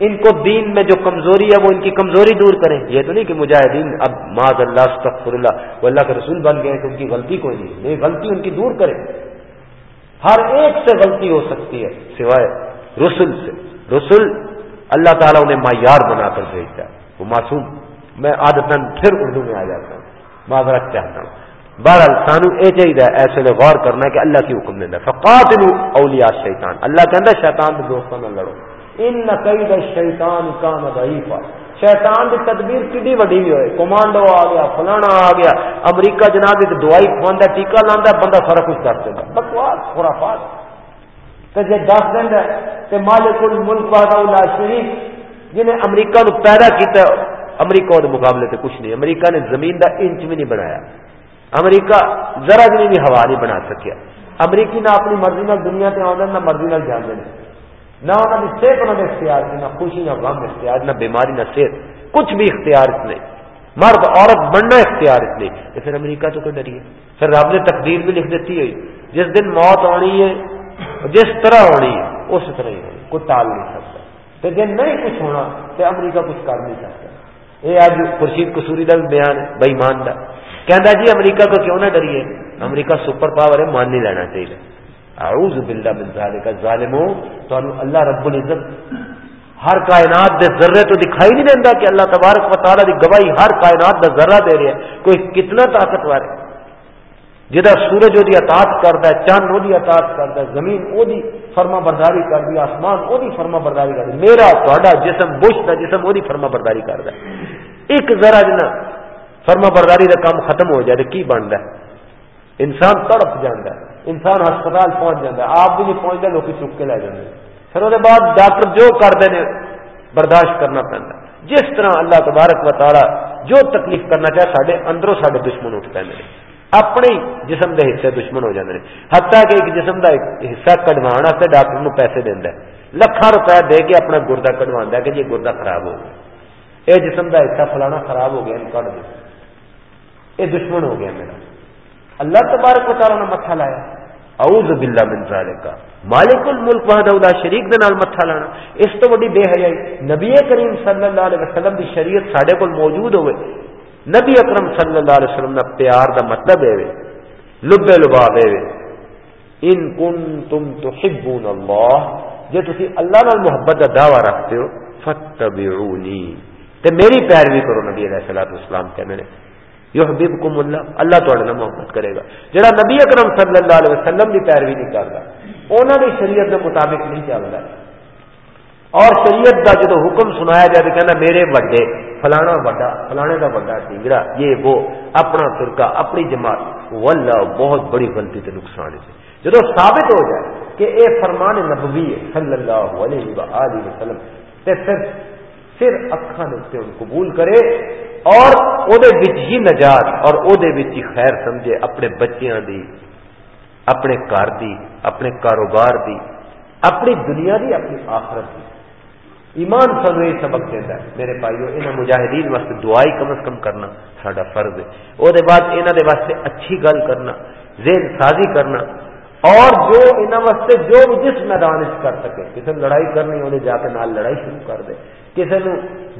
ان کو دین میں جو کمزوری ہے وہ ان کی کمزوری دور کریں۔ یہ تو نہیں کہ مجاہدین اب معذ اللہ استغفر اللہ وہ اللہ کے رسول بن گئے تو ان کی غلطی کوئی نہیں۔ نہیں، غلطی ان کی دور کریں۔ ہر ایک سے غلطی ہو سکتی ہے، سوائے رسول سے۔ رسول اللہ تعالیٰ انہیں معیار بنا کر بھیجتا ہے۔ وہ معصوم، میں عادت پھر اردو میں آ جاتا ہوں۔ معذرت چاہتا ہوں۔ بہرحال سانو یہ چاہیے ایسے نے غور کرنا کہ اللہ کی حکم دینا فقات اولیاء شیطان۔ اللہ کے اندر شیطان کے دوستوں میں لڑو۔ ان قید شیطان کا ضعیفہ شیطان کی تدبیر کڈی وڈی بھی ہوئے۔ کمانڈو آ گیا، فلانا آ گیا۔ امریکہ جناب ایک دوائی کھوانا ٹیکا لانا بندہ سارا کچھ کر دینا بکواس، خرافات۔ تو جی دس دن ہے مالک الملک والا شریف، جنہیں امریکہ نو پیدا کیا امریکہ کے مقابلے سے کچھ نہیں۔ امریکہ نے زمین کا انچ بھی نہیں بنایا۔ امریکہ ذرا بھی بھی ہوا نہیں بنا سکیا۔ امریکی نہ اپنی مرضی نال دنیا تے آدھے نہ مرضی نال جانے نہ انہوں نے صحت انہوں نے اختیار کی نہ خوشی، نہ غم اختیار، نہ بیماری، نہ صحت۔ کچھ بھی اختیار اس نہیں مرد، عورت بننا اختیار اس نہیں تو پھر امریکہ تو کوئی ڈریے۔ پھر رب نے تقدیر بھی لکھ دیتی ہوئی۔ جس دن موت ہونی ہے، جس طرح ہونی ہے، اس طرح ہی ہونی۔ کوئی ٹال نہیں سکتا۔ تو جن نہیں کچھ ہونا تو امریکہ کچھ کر نہیں سکتا۔ یہ آج خورشید کسوری کا بھی بیان ہے بئی مان کا کہہ جی امریکہ کو کیوں نہ ڈریے؟ امریکہ سپر پاور ہے، مان نہیں لینا چاہیے۔ اعوذ باللہ من ذالک ظالموں تو اللہ رب العزت ہر کائنات دے ذرے تو دکھائی نہیں دینا کہ اللہ تبارک و تعالیٰ دی گواہی ہر کائنات دا ذرہ دے رہا ہے۔ کوئی کتنا طاقتور ہے۔ جدھر سورج وہ اطاعت کرتا ہے چند وہ اطاعت کرتا ہے، زمین وہ فرما برداری کر دی آسمان وہ فرما برداری کر دی میرا تا جسم بش کا جسم وہ فرما برداری کرتا ہے۔ ایک ذرا جنا فرما برداری کا کام ختم ہو جائے تو کی بنتا ہے؟ انسان تڑپ جانا ہے، انسان ہسپتال پہنچ جاتا ہے، آپ بھی نہیں پہنچتا لوگ چک کے لے جاتے پھر وہ بعد ڈاکٹر جو کرتے ہیں، برداشت کرنا پہنتا جس طرح اللہ تبارک و تعالیٰ جو تکلیف کرنا چاہے سارے اندروں سارے دشمن اٹھ پہ اپنے جسم کے حصے دشمن ہو جاتے ہیں۔ حتیٰ کہ ایک جسم کا حصہ کٹوا ڈاکٹر نو پیسے دینا لکھان روپئے دے کے اپنا گردا کٹوا کہ جی گردا خراب ہو گیا۔ یہ جسم کا حصہ فلانا خراب ہو گیا کٹ دے یہ دشمن ہو گیا میرا۔ اللہ تبارک و تعالیٰ نے متھا لایا۔ اعوذ باللہ من ذالک۔ مالک الملک وحدہ لا شریک دے نال متھا لانا۔ اس تو بڑی بے حیائی۔ نبی کریم صلی اللہ علیہ وسلم دی شریعت ساڈے کول موجود ہوئے۔ نبی اکرم صلی اللہ علیہ وسلم دا پیار دا مطلب ہے لبے لباب ہے ان کن تم تحبون اللہ۔ جے تسی اللہ نال محبت دا دعوی رکھتے ہو فتبعونی تے میری پیروی کرو نبی علیہ الصلوۃ والسلام کہنے یحببکم اللہ اللہ تواڈے نال محبت کرے گا۔ جڑا نبی اکرم صلی اللہ علیہ وسلم دی پیروی نہیں کردا انہاں دی شریعت دے مطابق نہیں چلدا۔ اور شریعت کا جدو حکم سنایا جائے تو کہنا میرے وڈے، فلانا وڈا، فلانے کا وڈا ٹیگرا یہ وہ اپنا فرقہ، اپنی جماعت، واللہ بہت بڑی غلطی تے نقصان ہے۔ جدو ثابت ہو جائے کہ اے فرمان نبوی ہے، صلی اللہ علیہ وآلہ وسلم، تے پھر پھر اکھاں نے ان قبول کرے۔ اور او دے وچ ہی نجات اور او دے وچ ہی خیر سمجھے اپنے بچیاں دی، اپنے گھر دی، اپنے کاروبار دی، اپنی دنیا دی، اپنی آخرت دی۔ ایمان سانو یہ سبق دیتا ہے، میرے بھائیو انہوں مجاہدین واسطے دعائی کم از کم کرنا ساڈا فرض ہے۔ وہ بعد انہوں دے واسطے اچھی گل کرنا، ذہن سازی کرنا، اور جو انہوں واسطے جو جس میدان کر سکے کسی نے لڑائی کرنی انہیں جا کے نال لڑائی شروع کر دے۔ کسی نے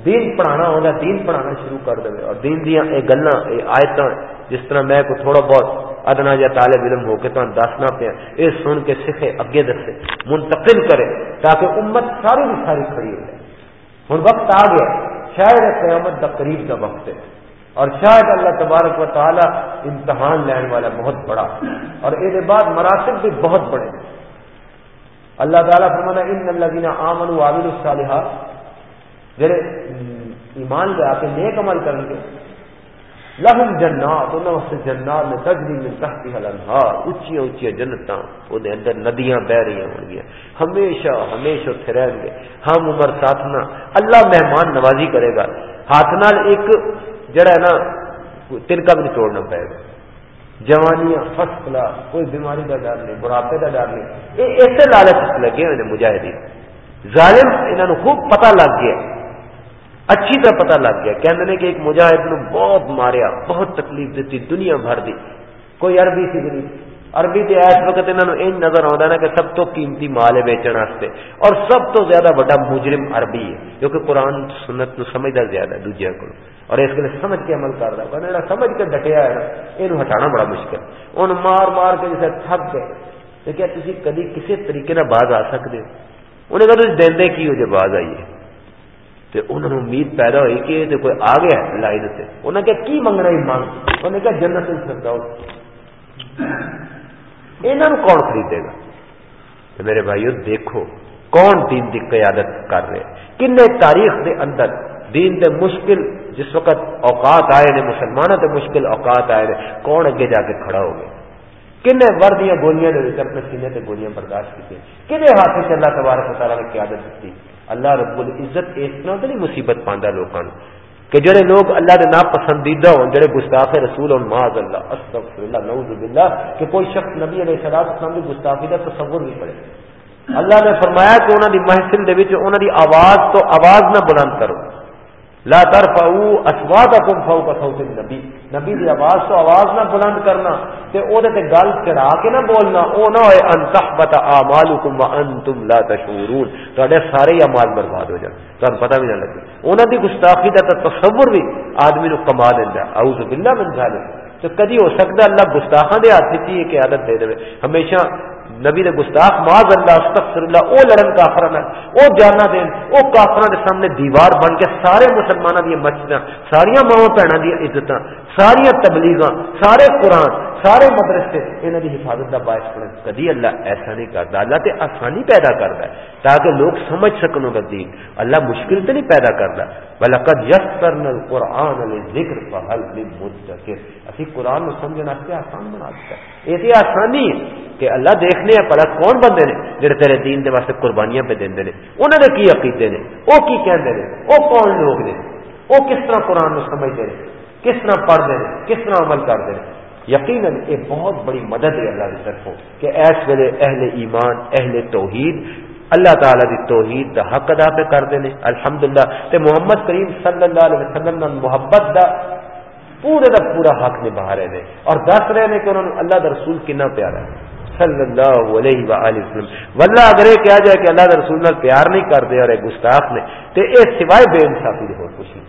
دین پڑھانا ہوگا دین پڑھانا شروع کر دے۔ اور دین دیا یہ گلا یہ آیت جس طرح میں کوئی تھوڑا بہت ادنا یا طالب علم ہو کے تمہیں دسنا پیا، یہ سن کے سکھے، اگے دسے، منتقل کرے، تاکہ امت ساری بھی ساری کھڑی ہو جائے۔ ہوں وقت آ گیا، شاید قیامت کا قریب کا وقت ہے۔ اور شاید اللہ تبارک و تعالی امتحان لینے والا بہت بڑا۔ اور یہ بعد مراسب بھی بہت بڑے۔ اللہ تعالیٰ فرمانا، ان اللہ دینا آمن عابل الصالحات جڑے ایمان لے آ کے نیک عمل کریں گے۔ لہم جنات انہوں سے جنات میں تجری میں تحتی الانہار اچھی اچھی جنتاں وہ اندر ندیاں بہ رہی ہوں گی ہمیشہ ہمیشہ اتنے رہیں گے۔ ہم عمر ساتھنا اللہ مہمان نوازی کرے گا۔ ہاتھ نال ایک جڑا ہے نا تنکا بھی توڑنا پائے گا۔ جوانیاں فسٹ کلاس کوئی بیماری کا ڈر نہیں، بڑھاپے کا ڈر نہیں۔ یہ ایسے لالچ لگے ہوئے مجاہدین۔ ظالم انہوں خوب پتہ لگ گیا۔ اچھی طرح پتہ لگ گیا۔ کہنے کہ ایک مجاہد نو بہت ماریا بہت تکلیف دیتی، دنیا بھر دی۔ کوئی عربی سی غریب عربی تے اس وقت انہوں نے نظر آتا نا کہ سب تو قیمتی مال ہے واسطے۔ اور سب تو زیادہ بڑا مجرم عربی ہے کیونکہ قرآن سنت نو سمجھتا زیادہ دوجیا کو اور اس کے لیے سمجھ کے عمل کر رہا ہے سمجھ کے ڈٹیا ہے نا یہ ہٹانا بڑا مشکل۔ ان مار مار کے جیسے تھک گئے۔ تو کیا تھی کدی کسی طریقے باز آ سکتے انہیں کہا تھی دے کی ہو جائے باز آئیے؟ تو انہوں نے امید پیدا ہوئی کہ تو کوئی آ گیا لائن سے انہوں نے کہا، کی منگنا ہی مانگ انہوں نے کہا، جنت سکتا یہاں کون خریدے گا؟ تو میرے بھائیو، دیکھو کون دین کی قیادت کر رہے کن تاریخ دے اندر دین دے مشکل، جس وقت اوقات آئے نے مسلمانوں کے مشکل اوقات آئے نے، کون اگے جا کے کھڑا ہو گیا؟ کن وردیاں گولیاں نے اپنے سینے سے گولیاں برداشت کی کن ہاتھ سے اللہ تبارک تعالیٰ نے قیادت دیتی اللہ رب العزت اس طرح نہیں مصیبت پاندا لوگوں کہ جڑے لوگ اللہ دے نا پسندیدہ ہوں جڑے گستاخ رسول اور معاذ اللہ استغفر اللہ نعوذ باللہ، کہ کوئی شخص نبی علیہ السلام اسلام کی گستاخی کا تصور نہیں پڑے۔ اللہ نے فرمایا کہ انہوں دی محفل دے وچ انہوں دی آواز تو آواز نہ بلند کرو۔ لا ترفعوا اصواتكم فوق صوت النبي نبی دی آواز تو آواز نہ بلند کرنا، تے او دے تے گل چڑھا کے نہ بولنا، او نہ ہوئے ان تحبط اعمالکم وانتم لا تشعرون. تواڈے سارے اعمال برباد ہو جان تانوں پتہ بھی نہ لگے. انہاں دی گستاخی دا تصور بھی آدمی نو کما دیندا اعوذ باللہ من ذالک. تو کدی ہو سکتا اللہ گستاخاں دے ہاتھ وچ یہ عادت دے دے۔ ہمیشہ نبی نے گستاخ معاذ اللہ، استغفر اللہ، او لڑن کافراں نال او جانا دین، او کافراں دے سامنے دیوار بن کے سارے مسلمانوں دی مسجداں ساری ماواں بہناں دی عزتاں ساری تبلیغاں، سارے قرآن، سارے مدرسے، انہاں دی حفاظت دا باعث بن کدی اللہ ایسا نہیں کردا اللہ تے آسانی پیدا کردا ہے۔ تاکہ لوگ سمجھ سکن گا دین۔ اللہ مشکل تے نہیں پیدا کردا ولقد یسرنا القرآن للذکر فهل من مدکر اسی قرآن نو سمجھنا واسطے آسان بنا دتا اے تے آسانی کہ اللہ دیکھنے ہیں پلا کون بندے نے جڑے تیرے دین دے واسطے قربانیاں پہ دیندے نے؟ انہوں نے کی عقیدے نے؟ وہ کی کہندے نے؟ وہ کون لوگ نے؟ وہ کس طرح قرآن کو سمجھتے ہیں؟ کس طرح پڑھتے ہیں؟ کس طرح عمل کرتے ہیں؟ یقیناً یہ بہت بڑی مدد ہے اللہ کی طرفوں کہ ایس ویلے اہل ایمان، اہل توحید اللہ تعالیٰ دی توحید دا حق ادا پہ کرتے ہیں الحمدللہ۔ تے محمد کریم صلی اللہ علیہ وسلم محبت دا پورے دا پورا حق نبھا رہے ہیں اور دس رہے ہیں کہ انہوں نے اللہ دا رسول کنا پیارا ہے۔ صلی اللہ علیہ وآلہ وسلم۔ واللہ اگر یہ کہا جائے کہ اللہ کے رسول اللہ پیار نہیں کرتے اور گستاخ نے تو یہ سوائے بے انصافی دے ہو کچھ نہیں۔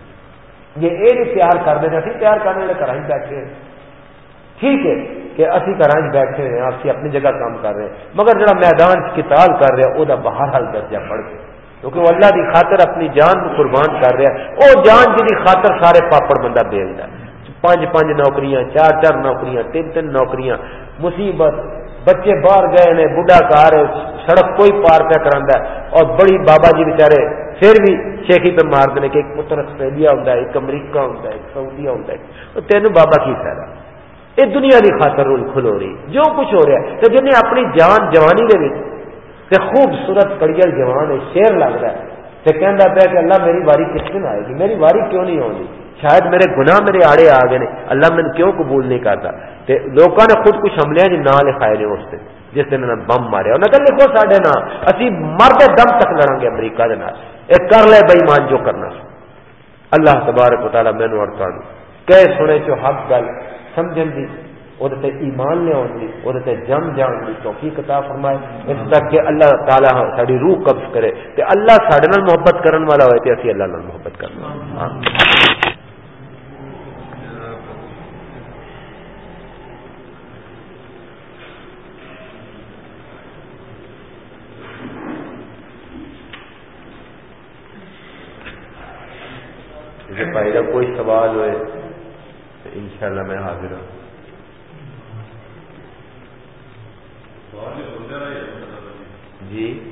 یہ اے نہیں پیار کر دیں اسی پیار کرنے والے گھر بیٹھے۔ ہیں ٹھیک ہے کہ اسی گھر بیٹھے ہیں اسی اپنی جگہ کام کر رہے ہیں۔ مگر جڑا میدان کتاب کر رہا وہ باہر حال درجہ پڑھ کے۔ کیونکہ وہ اللہ کی خاطر اپنی جان کو قربان کر رہا ہے وہ جان جی خاطر سارے پاپڑ بندہ بیچتا ہے۔ پانچ پانچ نوکریاں، چار چار نوکریاں، تین تین نوکریاں۔ مصیبت، بچے باہر گئے نے بڑھا کار سڑک کوئی پار پہ کرا اور بڑی بابا جی بےچارے پھر بھی شیخی پہ مار دیں کہ ایک پتر آسٹریلیا ہوں ایک امریکہ ہوں ایک سعودیا ہوں تین بابا کی فائدہ یہ دنیا کی خاطر رول کھل ہو رہی جو کچھ ہو رہا ہے۔ تو جنہیں اپنی جان، جوانی دے خوبصورت کڑیل جوان ہے شیر لگ رہا ہے۔ تو کہہ پیا کہ اللہ میری واری کس دن آئے گی؟ میری واری کیوں نہیں آؤں گی؟ شاید میرے گناہ میرے آڑے آ گئے اللہ میں کیوں قبول نہیں کرتا؟ لوگوں نے خود کچھ حملے جی نہ لکھائے نے اس دن۔ جس دن انہوں نے بم مارے۔ اور نقل لکھو ساڈے نا اسی مرد دم تک لڑا گے امریکہ دے نال۔ اے کر لے بئی مان جو کرنا۔ اللہ تبارک و تعالی مینو اور تانوں۔ کہ سنے چو حق گل۔ سمجھن دی وہ ایمان لے آن لیا وہ جم جان کی توفیق عطا فرمائے۔ اس تک کہ اللہ تعالیٰ ساری روح قبض کرے۔ کہ اللہ سڈے محبت کرنے والا ہوئے تو اسی اللہ نال محبت کرنا بھائی کوئی سوال ہوئے۔ تو ان شاء اللہ میں حاضر ہوں جی؟